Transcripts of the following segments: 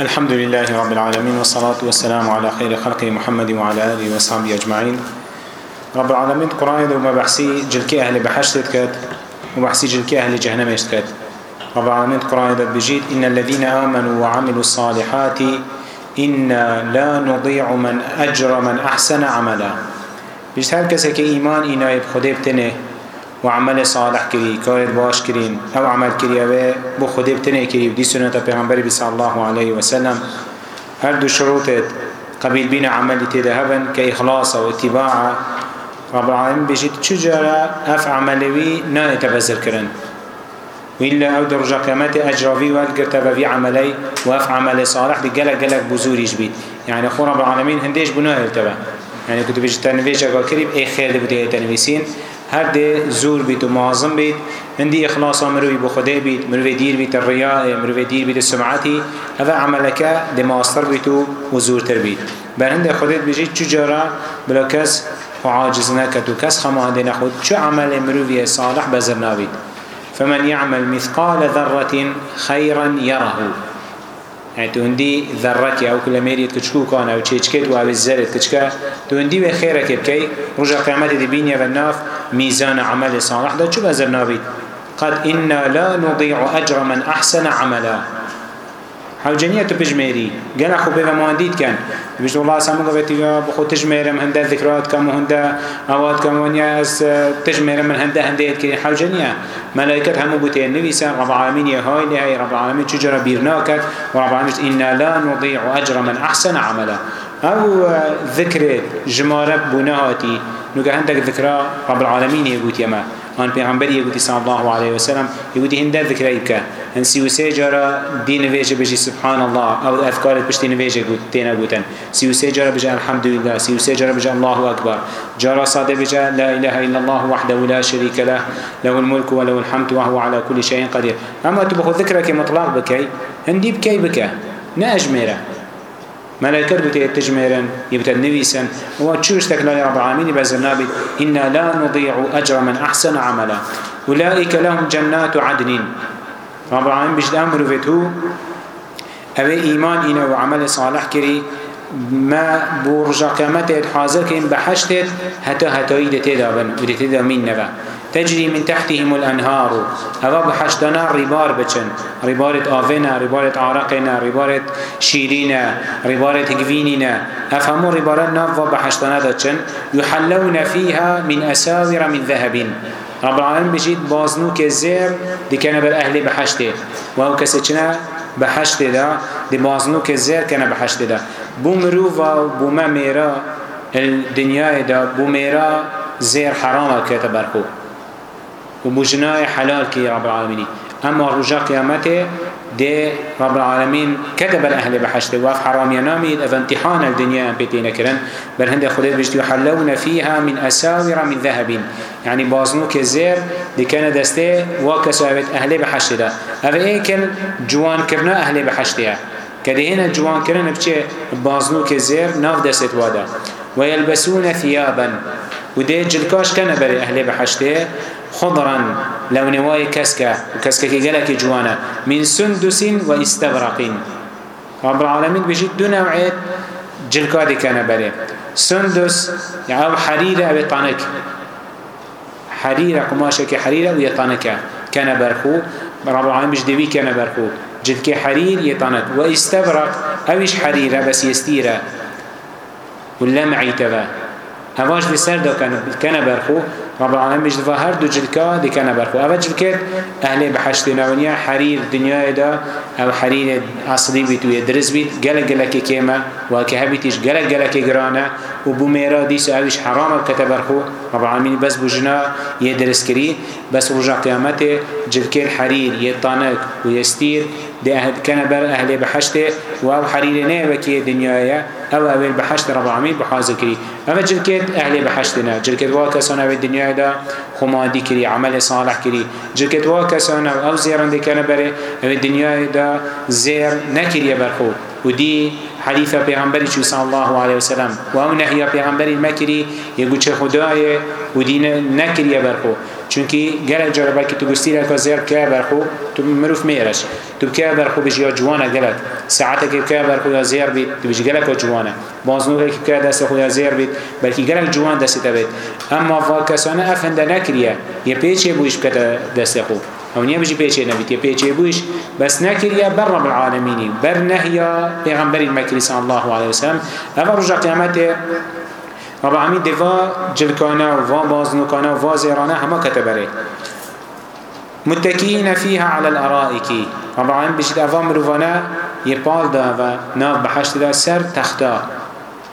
الحمد لله رب العالمين والصلاة والسلام على خير خلق محمد وعلى آله وصحبه أجمعين رب العالمين قرآن وما بحسي جلكي أهل بحشت كات وبحسي جلكي أهل جهنم يشتكات رب العالمين قرآن بجيد إن الذين آمنوا وعملوا الصالحات إنا لا نضيع من أجر من أحسن عملا بجد هل كسك إيمان إنا يبخدي بتنه و عمل صالح کری کار باش کرین او عمل کری او بو خودی بتنه کری دی سنت پیغمبر بی صلی الله علیه و سلم هر دو شروطت قبیل بین عملی تیده هبن که اخلاص و اتباع رب العالمین بجید چجرا اف عملوی نا اتبذر کرن وإلا أو درجة قيامات أجرافي والقرتبة في عملي وأف عمل صالح دي قلق قلق بزوريش بيت يعني أخو رب العالمين هنديش بنوه التبا يعني كنت بيجي تنفيش أقول كريب أي خير دي بتيه تنفيسين هر ده زور بيت ومعظم بيت عندي إخلاصا مروي بخدا بيت مروي دير بيت الرياء مروي دير بيت السمعتي هذا عملك ده ماستر بيتو وزور تر بيت بل عند خدا بيجي تجارة بلا كس وعاجز نكت وكس خما هذا نخود شو عمل مروي صالح بزرنا بيت فمن يعمل مثقال ذرة خيرا يره توندی ذرەتی ئەو کللمێریت کچکوکان ئەو چێچکێت واوێ زەرت کچکە توندی وێ خێرەکە بکەی ڕژە قیامەتی دیبینە بە ناف میزانە عملی ساڵحدا چوو بە زەر ناویت قد إنا لا نضيع أجر من أحسن عملا هاو جنية بجميري قال أخو بيغا موانديد كان بيجد الله سامو قبتي بخو تجميرم هندا ذكرات كم وهندا أوات كم ونيا أس تجميرم من هندا هندا يتكري هاو جنية ملائكة همو قتين نبيسا رب العالمين يهاي لهاي رب العالمين تجرى بيرناكت ورب العالمين إنا لا نضيع أجر من أحسن عملا أو ذكر جمارة بناهاتي نقا هندك ذكرى رب العالمين يقول يما وان پیغمبر یگوتی صلی الله علیه و سلم یگوتی هند ذکر ایبکا هن سی و سه جارا دین ویژه بجی سبحان الله او اذکار پشتین ویژه گوت تینا گوتن سی و سه جارا بجی الحمدلله سی و سه جارا بجی الله اکبر جارا صاده بجی لا اله الا الله وحده لا شريك له له الملك وله الحمد وهو على كل شيء قدير اما تبخو ذكرك مطلق بكي هندي بكي بكي ناجمره ملائكه بتي تجمرن يبت النبيسن هو تشوش تكلا يا رب العالمين بزنابي إنا لا نضيع أجر من أحسن عملا أولئك لهم جنات عدن رب العالمين بجد أمر فيتو أبي إيمان إنا وعمل صالح كري ما برجا كمتت حاضر كين بحشتت هتا هتايد تدابن ودتدا من نبا تجري من تحتهم الأنهار هذا بحشتنا ربار بچن ربارة آفنا ربارة عرقنا ربارة شيرنا ربارة قفيننا أفهموا ربارة نافة بحشتنا دچن يحلون فيها من أساور من ذهب رب العالمين بجيت بازنو كزير دي كان بالأهل بحشته وهو كسچنا بحشته دا دي بازنو كزير كان بحشته دا بومروفا وبوماميرا الدنيا دا بوميرا زير حرامه كتبركو و بوجنای حلال کی رب العالمینی اما رجا قیامته دي رب العالمين كتب الأهل بحشت واف حرام ينامي إذا امتحان الدنيا بيتين كرن بل هند خدير بجتي وحلون فيها من أساور من ذهب يعني بازنوك الزير دي كان دستي وكسابت أهل بحشت ده أفا ايكل جوان كرنا أهل بحشتها كده هنا جوان كرن بچه بازنوك الزير ناف دست وادا ويلبسون ثيابا وده جلكاش كان بري أهل بحشته خضرا لونواي كسكة وكسكة كجلك جوانا من سندس واستبرق رب العالمين بيجي دو نوعية جلكادي كان بري سندس يعني أو حريرة أو طانك حريرة قماشك حريرة ويا طانكة كان برخو رب العالمين بيجي دوي كان برخو جلك حرير يطانك واستبرق أوش حريرة بس يستيرة واللمعي تبا هواش بسر دو كان برخو رب العالمین بجدفا هر دو جلکا دیکن برکو اول جلکت اهل بحشت نونیا حریر دنیای دا او حریر اصلی بیت و درز بیت گلک گلکی کیما و که هبیتیش گلک گلکی گرانه و بو میرا دیس اویش حرام بکت برکو رب العالمین بس بجنا یه درس کری بس رجا قیامت جلکر حریر یه طانک و یستیر كان بر أهل بحشته وأو حرير نيبكي دنيايا أو أهل بحشت رب العالمين بحاضر كري أما جلكت أهل بحشتنا جلكت واكسانا في الدنيا دا خمادي كري عمل صالح كري جلكت واكسانا أو زيران دي كان بر في الدنيا دا زير نكري برخو ودي حديث پیغمبری چو صلی الله علیه وسلم و او نهی پیغمبری مکری یگو چه خدای و دین نکری برخو چونکی گەلک جارە باکی تو گوستیرەکە زێر بکە بەرخۆ تو مرۆڤ مێرەش تو بکە بەرخۆ بژیا جوانە گەلک ساعتێکی بکە بەرخۆ یا زێر بیت تو بژی گەلەکە جوانە بازنوورێکی بکە دەست خۆیا زێر بیت بەلکی گەلک جوان دەستێتە بێت ئەمما وا کەسانە ئەفەندە نەکریە یە پێچێ بوویش بکەتە دەستێ خۆ او نیا بجی پیچه نبید یا پیچه بویش بس نکریا بر رب العالمینی بر نهیا پیغمبری مکری صلی الله علیه وسلم اول رجا قیامت رب العالمین دیوا جلکانه و وا بازنکانه و وا زیرانه همه کته بره متکین فیها علی الارائک رب العالمین بجد اوا مروانه یه پال دا و ناف بحشت دا سر تختا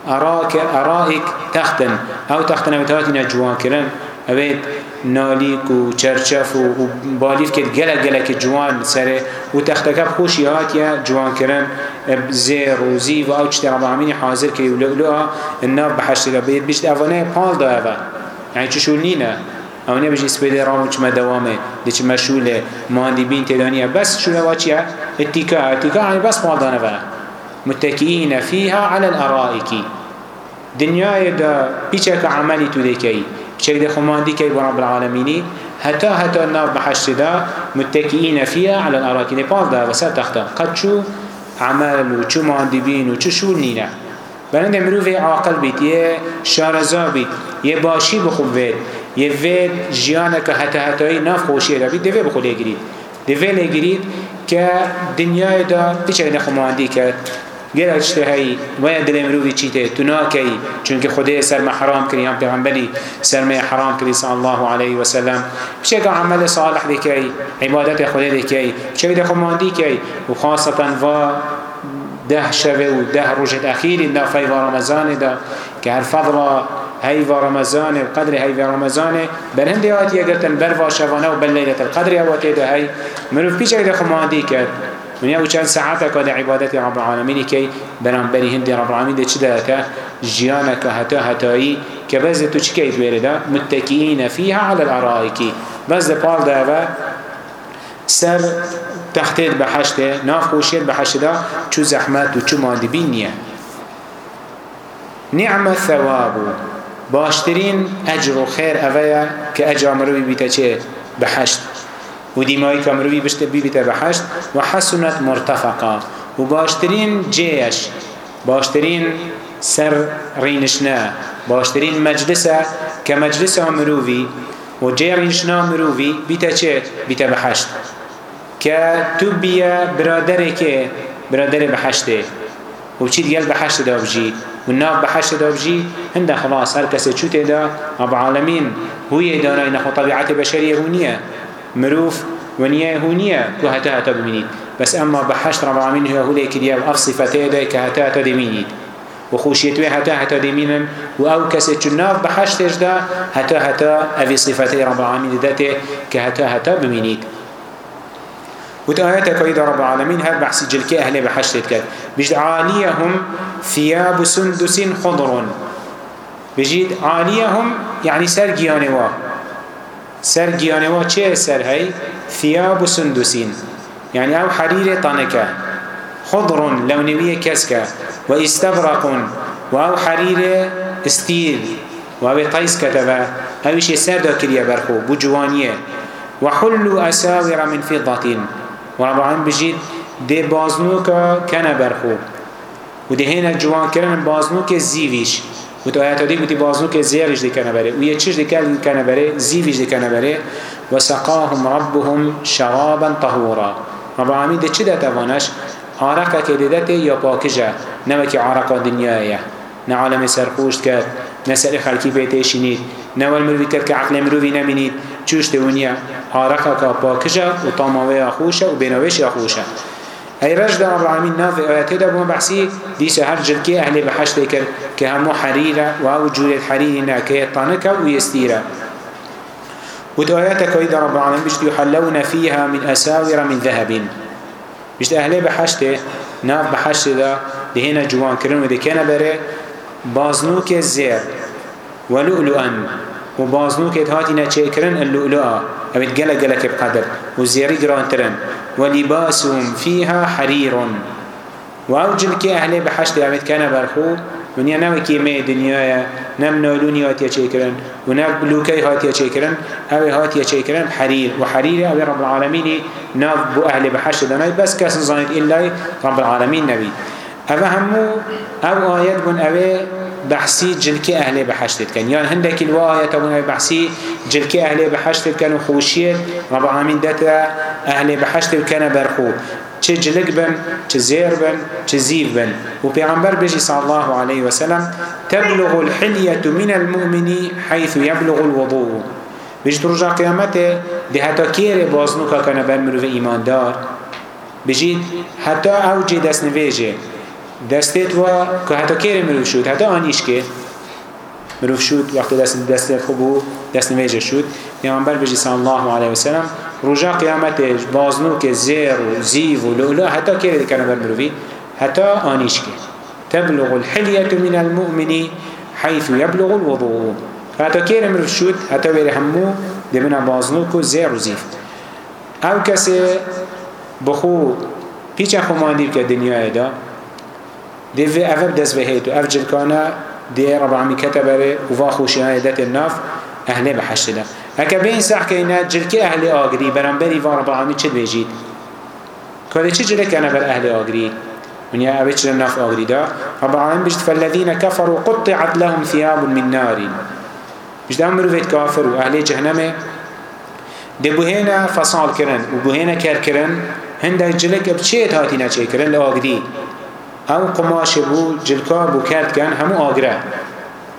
اراک ارائک تختن او تختن و تاتین جوان کرن ئەوێت نالیک و چەرچەف و بالیفکت گەلە گەلەکی جوان سەرێ و تەختەکە خۆشی هاتیە جوانکردن زێ ڕۆزی و ئەو چتەڕامینی حاضر کە ولولوها ناو بەحەشتەکە بێت بیشت ئەوانەیە پاڵداەوە یعنی چشول نینە ئەو نەبژی سپێدە ڕام وچمە دەوامێ دچمە شولێ مادی بین تێدانە بەس شولەوە چیە ئەتیکە ئەتیکە ئەنی بەس پاڵدانەوە متەکیینە فیها على الأرائك دنیای دا پیچەکە عملی تو دەکەی شريك خمان دي كيب رب العالمين حتى حتى النار بحشدا متكئين فيها على الأراكين باز ده وسر تختا قد شو عمل وشو ماندبين وشو شو نينا بلند مروف عاقل بيت يه شارزا بيت يه باشي بخوب بيت يه بيت جيانك حتى حتى ناف خوشي ربيت دوه بخول يگريد دوه لگريد که دنیای دا تشريك خمان دي كرد غير اشتهي ويا دل مروي تشيته تناكي چونك خدي سر محرام كري ام پیغمبري سر ما حرام كري صلى الله عليه وسلم بشك عمل صالح لكي عبادت خدي لكي بشك ده خماندي كي وخاصه و ده شبه و ده روجت اخير ده في رمضان ده كهر فضل هی و رمضان و قدر هی و رمضان بر هندی آتی اگرتن بر واشوانه و بر لیلت القدر آتی ده هی مروف پیش اگر خماندی کرد ونیا و چند ساعت که در عبادت رب العالمین که برانبری هند رب العالمین ده چی ده که جیانه که حتی حتایی که بز تو چی که دویره ده متکیین فیها علی الارائکی بز ده پال ده و سر تختید به حشته ناف خوشید به حشته ده چو زحمت و چو مادبی نیه نعم ثواب باشترین اجر و خیر اوه که اجر مروی بیتا چه به حشت وديماي كمروي بشت بيبي تبحشت وحسنت مرتفقة وباشترين جيش باشترين سر رينشنا باشترين مجلسة كمجلسة مروفي وجي رينشنا مروفي بيتا چه بيتا بحشت كتبيا برادرك برادر بحشته وبشي ديال بحشت دابجي والناف بحشت دابجي هنده خلاص هر کسی چوته دا رب العالمين هو يدانا انه طبيعة بشرية هونيه مروف ونيا هونيا كهتا هتا بمينيد بس أما بحشت ربع منه هولي كديا الأرض صفتي دي كهتا هتا دمينيد وخوشيتوي هتا هتا دمينن وأو كسي تشناف بحشت اجدا هتا هتا أفي صفتي ربع من ذاته كهتا هتا بمينيد وتآياتك وإذا رب العالمين هاد بحسي جلكي أهلي بحشتت كات بجد عاليهم ثياب سندس خضر بجد عاليهم يعني سرقياني واه سر گیانوا چه سر هی ثیاب سندوسین یعنی او حریر تانکه خضر لونوی کسکه و استبرق و او حریر استیل و او قیس کتبه اویش سر دا کریه برخو بجوانیه و حلو اساور من فضتین و ربعا بجید ده بازنوکا کنه برخو و دهینه جوان کرن بازنوک زیویش وتوهاتودي قلت بازوك زيارش دي كنبري ويا تشيش دي كنبري زيفيش دي كنبري وسقاهم ربهم شرابا طهورا رب العالمين دي چه ده توانش عرقه که ددته یا پاکجه نه که عرقه دنیایه نه عالم سرخوشت کرد نه سر خلکی پیتشینید نه والمروی کرد که عقل مروی نمینید چوشت ونیا عرقه که پاکجه و طاموه خوشه و بناوش خوشه أي رجل رب العالمين نافع ويتدى بما بحسي ديش هر جلكي أهل بحشت كر كهمو حريرة وهو جولة حريري ناكي طانكا ويستيرا ودعياتك وإذا رب العالمين بشت يحلون فيها من أساور من ذهب بشت أهل بحشت ناف بحشت دا دهنا جوان كرن وده كان بره بازنوك الزير ولؤلؤا وبازنوك هاتنا چه كرن اللؤلؤا ئەوێت گەلە گەلەکێ بقدر و زێری گرانترن ولباسهم فيها حرير واو جلكي أهلي بحشت عمد كان برخو ونیا نوکی می دنیای نم نالونی هاتیا چیکرن و نم بلوکی هاتیا چیکرن اوی هاتیا چیکرن حریر و حریر اوی رب العالمین ناف بو اهل بحشت دنای بس کس زانید الا رب العالمین نبی اوه همو او آیت بون اوی بحثی جلکی اهل بحشت کن یان هندکی الوایه تمام بحثی جلکی اهل بحشت کن و خوشیت رب العالمین دتا اهل بحشت کن برخو چه جلک بن چه زیر بن چه زیف بن و پیغمبر بجی صلی الله علیه وسلم تبلغ الحلیه من المؤمن حيث يبلغ الوضوء بجد رجا قیامته ده حتا کیر بازنو که کنه بر مروف ایماندار بجید حتی اوجه دست نویجه دەستێت وە کە هەتا کێرە مرۆڤ شوت هەتا ئانیش کێ مرۆڤ شوت وەختە دەست دەستێت خۆ بوو دەست نوێژە شوت پێغەمبەر بژی سەڵ الله علیه وسلم ڕۆژا قیامەتێش بازنووکێ زێر و زیو و لەولا هەتا کێرە دەکەنە بەر مرۆڤی هەتا ئانیش کێ تبلغ الحلية من المؤمن حيث يبلغ الوضوء هەتا کێرە مرۆڤ شوت هەتا وێرە هەموو دەبنە بازنووک و زێر و زیف ئەو کەسێ بخو پیچە خۆماندی بکە دنیایدا دیوی اوه دست به هیتو اف جلکانه دی رب العالمین کتبه به و وا خوشی های دت الناف اهله به حشد اکا بین سح که اینه جلکه اهل آگری برنبری و رب العالمین چه بیجید کده چه جلکه انا بر اهل آگری ونیا اوه چه الناف آگری دا رب العالمین بجد فالذین کفروا قطعت لهم ثياب من نار بجد امرو فید کافر و اهل جهنمه دبوهنا فصال کرن و بوهنا کر کرن هنده جلک بچه تاتی نچه کرن لآگری ئەو قماشی بوو جلکا بوو کردکن هەموو ئاگرە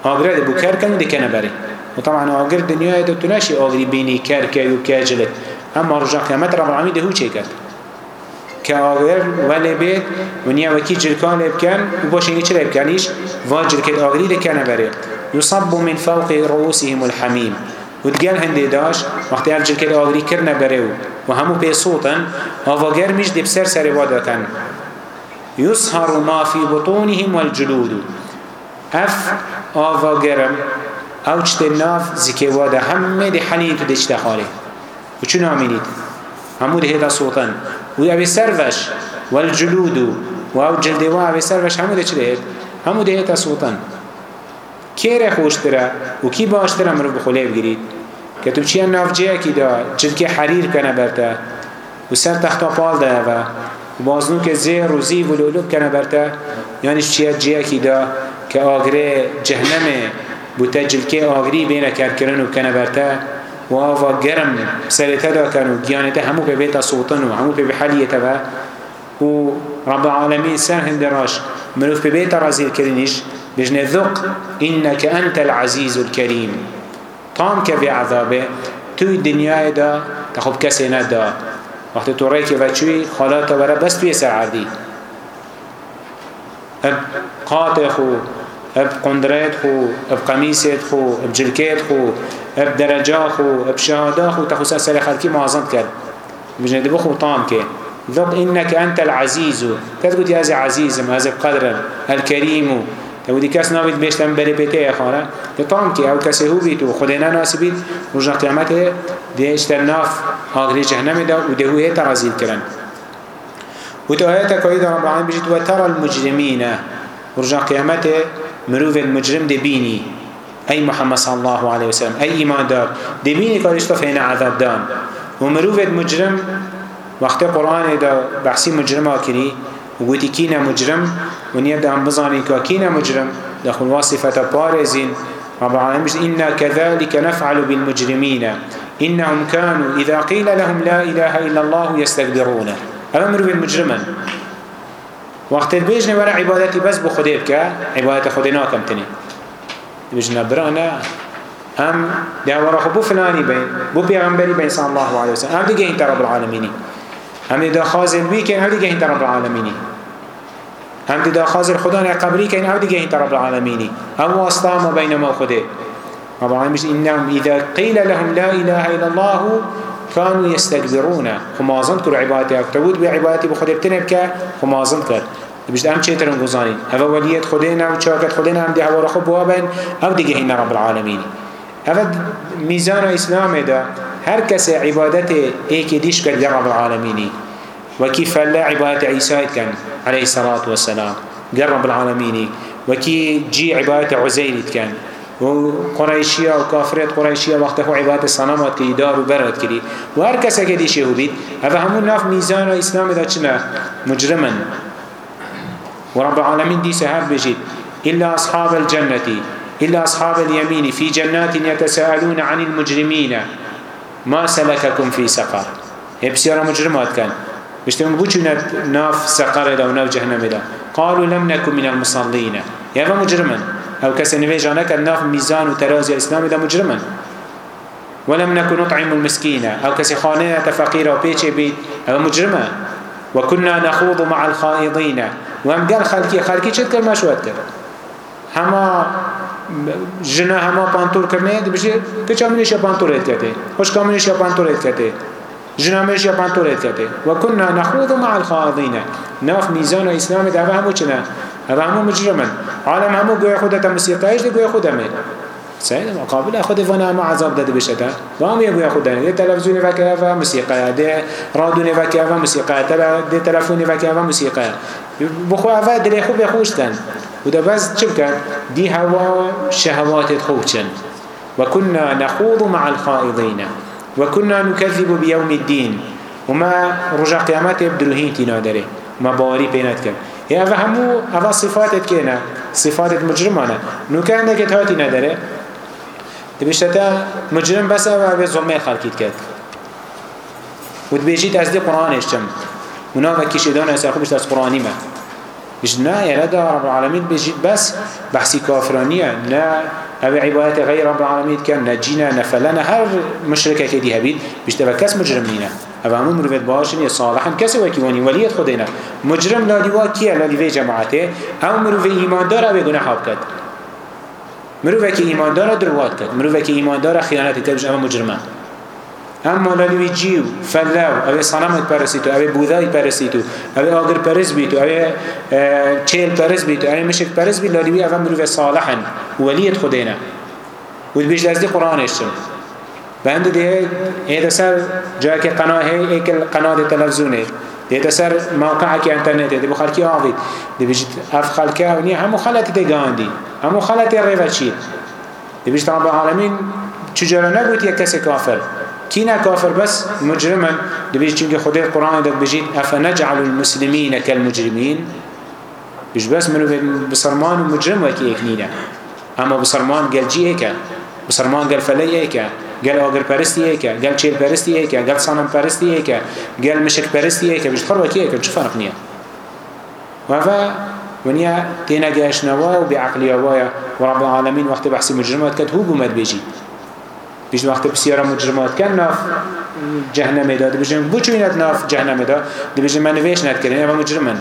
ئاگرە بوو کردکن دکەنە بەری وطبعا ئاگر دنیای دو تناشی ئاگری بینی کرکی و کجلت اما رجا قیامت رب العالمین دهو چه کرد که آگر ولی بید ونیا وکی جلکان لبکن و باش اینگه چه لبکن ایش و جلکت آگری دکن بری یصب من فوق رؤوسهم الحمیم و دیگر هنده داش وقتی هر جلکت آگری کرن بری و همو پی صوتن آواگر میش دبسر سر واداتن يسهر ما في بطونهم والجلود اف آوا گرم او چت ناف زکیوا ده همه ده حنین تو دچته خاله و چون آمینید همو ده هیدا سوطن و او سروش والجلود و او جلدوا او سروش همو ده چده هید همو ده هیدا سوطن که ره خوشتره و کی باشتره مروف بخوله بگیرید که تو چیه ناف جه اکی دا چلکه حریر کنه برته و سر تختا پال ده و بازنوک زیر و زیب و لولوب کنه برتا یعنیش چیه جیه کی دا که آگره جهنمه بوتا جلکه آگری بینه کرکرن و کنه برتا و آوا گرم سرته دا کن و گیانته همو پی بیتا صوتن و همو پی بحلیته با و رب العالمین سر هندراش منوف پی بیتا رزیل کرنیش بجنه ذق انك انت العزیز الكریم طام که به عذابه توی دنیای دا تخب کسی ندا وقتی تو رای که وچوی خالات وره بس توی سر عردی اب قاط خو اب قندرات خو اب قمیست خو اب جلکیت خو اب درجا خو اب شهادا خو تخصص سر خلکی معظم کرد بجنه دبو خو طام که ذق انك انت العزيز كتقول يا عزيز ما هذا بقدر الكريم تودی کس نابید بیشتن بری پیتی اخوانه ده طام که او کسی هو بید و خودینا ناسبید رجا قیامت دیشتن ناف آگری جهنم ده و ده هوی ترازیل کرن و تو آیت قاید رب العالمین بجید و ترى المجرمین رجا قیامت مروف المجرم ده بینی ای محمد صلی الله علیه وسلم ای ایمان دار ده بینی کارشتا فین عذاب دان و مروف المجرم وقت قرآن ده بحثی مجرم آکری و گوتی کینا مجرم ونیا دام بزانی که کی نمجرم دخون واصفت پارزین رب العالمين إنا كذلك نفعل بالمجرمين إنهم كانوا إذا قيل لهم لا إله إلا الله يستكبرون أمر بالمجرما وقت البيجن ولا عبادتي بس بخديبك عبادة خدينا كم تني بيجن برانا أم دعوة رخبو فلاني بين بو بيغنبري بين صلى الله عليه وسلم أم دي جهنت رب العالمين أم دي خازن بيكين أم دي جهنت رب العالمين هم دا خازر خدا نه قبری کین او دیگه این رب العالمینی هم واسطه ما بین ما خوده رب العالمین انهم اذا قيل لهم لا اله الا الله كانوا يستكبرون هما ظن كل عبادتي اكتبوت بعبادتي بخدي بتنب ك هما ظن كر بيش ام چترن گزانين هوا وليت خدينا و چاكت خدينا هم دي هوا رخب وابن او دیگه این رب العالمین هوا ميزان اسلام ده هر کس عبادت ایک دیش کرد رب العالمینی وكي فلا عبادة عيسى كان عليه الصلاة والسلام قال رب العالمين وكي جي عبادة عزير كان وقريشية وكافرات قريشية وقته عبادة صنمات إدار وبرد كري وهر كسا كده شيء بيت هذا همون ناف ميزان الإسلام ذا چنا مجرما ورب العالمين دي سهر بجيت إلا أصحاب الجنة إلا أصحاب اليمين في جنات يتساءلون عن المجرمين ما سلككم في سقر هي بسيارة مجرمات كان بشتون بوچونا ناف سقر دا وناف جهنم دا قالوا لم نكن من المصلين يا مجرما او كسن فيجانك الناف ميزان وترازي الاسلام دا مجرما ولم نكن نطعم المسكين او كسي خانه تفقير وبيتش بيت او مجرما وكنا نخوض مع الخائضين وهم قال خلقي خلقي چت كر مشوت كر هما جنا هما پانتور کرنے بشه کچا منیش پانتور کرتے خوش کامنیش پانتور کرتے جنامش يبان توريت كده وكنا نخوض مع الخاضين ناف ميزان الإسلام ده همو چنا هذا همو مجرما عالم همو قوي خودة تمسيقايش ده قوي خودة من سعيد مقابل خود فنا ما عذاب ده بشتا وهم يقوي خودة ده تلفزيون فكا فموسيقى ده رادون فكا فموسيقى ده تلفون فكا فموسيقى بخوا فا دلي خوب يخوشتن وده بس چبكا دي هوا شهوات خوشن وكنا نخوض مع الخائضين وكنا نكذب بيوم الدين وما رجع قيامات بدروهين تينا داري ما باوري بينات كان يا فهمو هذا صفاتك كنا صفات مجرمانا نكان دك هاتي نداري تبشتا مجرم بس أبي ظلمي خلقيت كات وتبيجيت أزدي قرآن إشتم منافق كيش إدان أسرخو بشتاس قرآني ما إجنا يرد رب العالمين بيجيت بس بحثي كافرانية لا أو عبادات غير رب العالمين كان نجينا نفلنا هر مشركة كدي هبيد بيشتبه كس مجرم لينا أو همو مروفت باشن صالحا كس وكيواني وليت خدينا مجرم لاليوا كيا لاليوه جماعته أو مروف إيمان دار أو گناحاب كد مروفك إيمان دار دروات كد مروفك إيمان دار خيانات كد بجأة مجرمه اما لالوی جیو فلاو اوه صنمت پرسیتو اوه بودای پرسیتو اوه آگر پرس بیتو اوه چیل پرس بیتو اوه مشک پرس بیتو لالوی اوه مروف صالحا ولیت خودینا و بیش لازدی قرآنش چن بند دیه ایده سر جا که قناه ایکل قناه دی تلفزونه دیده سر موقع که انترنت دی بخلکی آوید دی بیشت اف خلکه اونی همو خلطی دی گاندی همو خلطی ریوچی دی بیشت رب العالمین چجرا نگوید یک کسی کافر تينا كافر بس مجرما دبيش چونك خدي القرآن دك بجيت أفنجعل المسلمين كالمجرمين بيش بس منو بسرمان ومجرم وكي اكنينا اما بسرمان قال جي هيكا بسرمان قال فلي هيكا قال آقر پرستی هيكا قال چيل پرستی هيكا قال صنم پرستی هيكا قال مشك پرستی هيكا بيش خر وكي هيكا چه فرق نيا وفا ونيا تينا قاشنوايا وبعقليا وايا ورب العالمين وقت بحث مجرمات كد هو بمد بيجي بیش وقت بسیار مجرمات کن ناف جهنم دا دبیشن بچوینت ناف جهنم دا دبیشن من نویش نت کردن اما مجرمن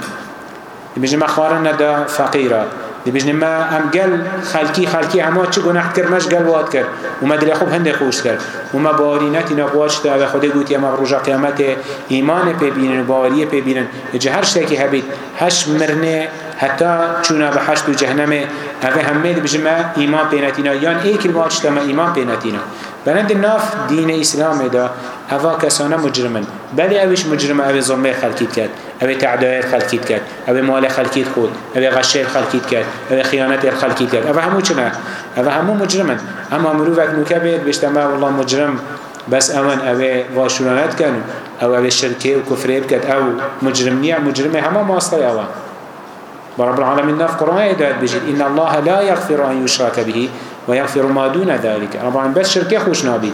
دبیشن ما خوارن ندا فقیره دبیشن ما ام گل خلکی خلکی اما چه گناه کرد مش گل واد کرد و ما دل خوب هنده خوش کرد و ما بارینت اینا بواش دا و خود گوتی اما روژا قیامت ایمان پی بینن و باوری پی بینن جه هر شتکی هبید هش مرنه حتی چون به حشت و جهنم اوه همه بجمع ایمان پینتینا یان ایکی باچ ما ایمان پینتینا بند ناف دین اسلام دا اوه کسانه مجرمن بلی اوش مجرم اوه زمه خلکید کرد اوه تعدایت خلکید کرد اوه مال خلکید خود اوه غشه خلکید کرد اوه خیانت خلکید کرد اوه همو چنه اوه همو مجرمن اما مروفت مکبید بشتما والله مجرم بس اوان اوه واشورانت کن او اوه شرکه و کفره بکد او مجرم نیه مجرمه همه ماسته اوان برب العالمين ناف قرآن يدعت بجد إن الله لا يغفر أن يشرك به ويغفر ما دون ذلك رب العالمين بس شركة خوش نابي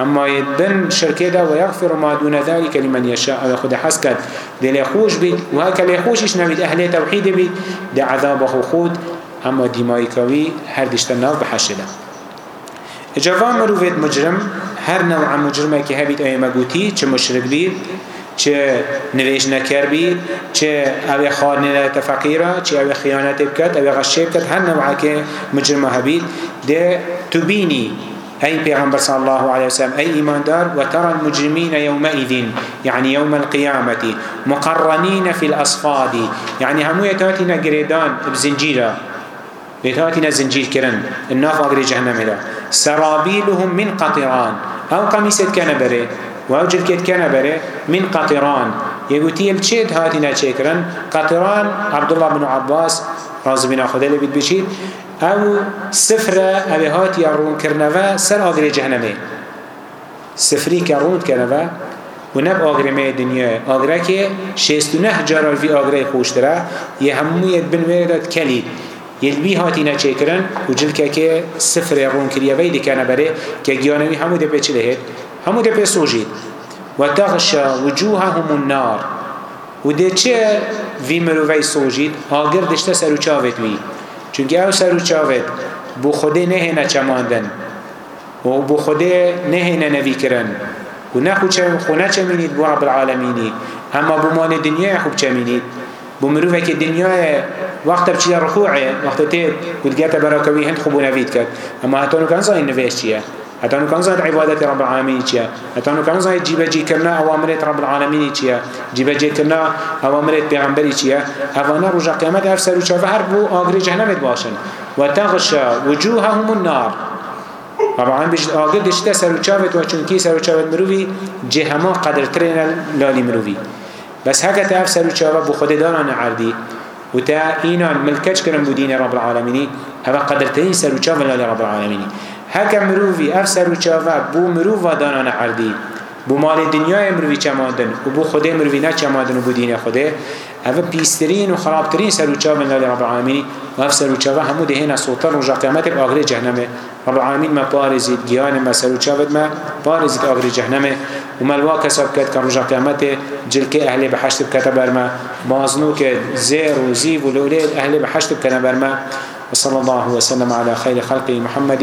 أما يدن شركة دا ويغفر ما دون ذلك لمن يشاء ويخد حسكت دل خوش بيت وهكا ليخوشش نابيت أهل توحيد بيت دا عذاب خود أما ديمايكوي هر دشتن ناف بحشدة جواب مروفيت مجرم هر نوع مجرمه كهبيت أي مقوتي چه مشرك بيت چه نویش نکر بی چه اوی خانه تفقیره چه اوی خیانت بکد اوی غشه بکد هر نوعه که مجرمه هبید ده تبینی أي پیغمبر صلى الله عليه وسلم أي إيمان دار وترى المجرمين يومئذ يعني يوم القيامة مقرنين في الأصفاد يعني همو يتاتينا قريدان بزنجيرا يتاتينا زنجير كرن الناف أقري جهنم هلا سرابيلهم من قطران أو قميسة كان بره و او جلکت کنه بره من قطران یگوتی ال چید هاتی نچه کرن قطران عبدالله بن عباس رازم بنا خدا لبید بشید او سفره او هاتی ارون کرنوه سر آگر جهنمه سفری که ارون کرنوه و نب آگره می دنیا آگره که شیست و نه جارال وی آگره خوشتره یه همویت بنویرداد کلید یلبی هاتی نچه کرن و جلکه که سفر ارون کریه ویدی کنه بره که گیانوی همو ده پیچه دهید همو ده بيسوجيد وتغشى وجوههم النار وده چه في مروفي سوجيد آگر دشته سرو چاوت وي چونك او سرو چاوت بو خوده نهنه چماندن و بو خوده نهنه نوی کرن و نخو خونه چمینید بو رب العالمینی اما بو مال دنیا خوب چمینید بو مروفه که دنیا وقت بچی رخوعه وقت تید و دگه تبراکوی هند خوبو نوید کرد اما حتی نو کنزا این نویش چیه حتى نو كنزا عبادة رب العالمين چيا حتى نو كنزا جيبا جي كرنا أوامرت رب العالمين چيا جيبا جي كرنا أوامرت پیغمبري چيا هوانا رجا قيامت هر سر وشافة هر بو آقري جهنمت باشن وتغشى وجوههم النار رب العالمين بجد آقر دشتا سر وشافت وچونكي سر وشافت مروفي جهما قدر ترين لالي مروفي بس هكا تاف سر وشافة بخود داران عردي وتا اینان ملکش کردن بودین رب العالمینی هوا قدرتین سر و چاو رب العالمینی هەکە مرووی ئەف سەر و چاوە بۆ مرووە دانانە عردی بۆ ماڵی دنیای مروی چەمادن و بۆ خودێ مروی نەچەمادن و بۆ دینە خودێ ئەوە پیسترین و خراپترین سەر و چاوە لە ڕەبعامینی وەف سەر و چاوە هەموو دەهێنە سوڵتەر ڕۆژا قیامەتێک ئاگرێ جەهنەمێ ڕەبعامین مە پارێزیت گیانمە سەر و چاوت مە پارێزیت ئاگری جەهنەمێ ومەلوا کەسە بکەت کە ڕژا قیامەتێ جلکە ئەهلێ بە حەشت بکەتە بەرمە مازنوکە زێر و زیب و لەولێت ئەهلێ بە حەشت بکەنە بەرمە وصلى الله وسلم على خير خلقه محمد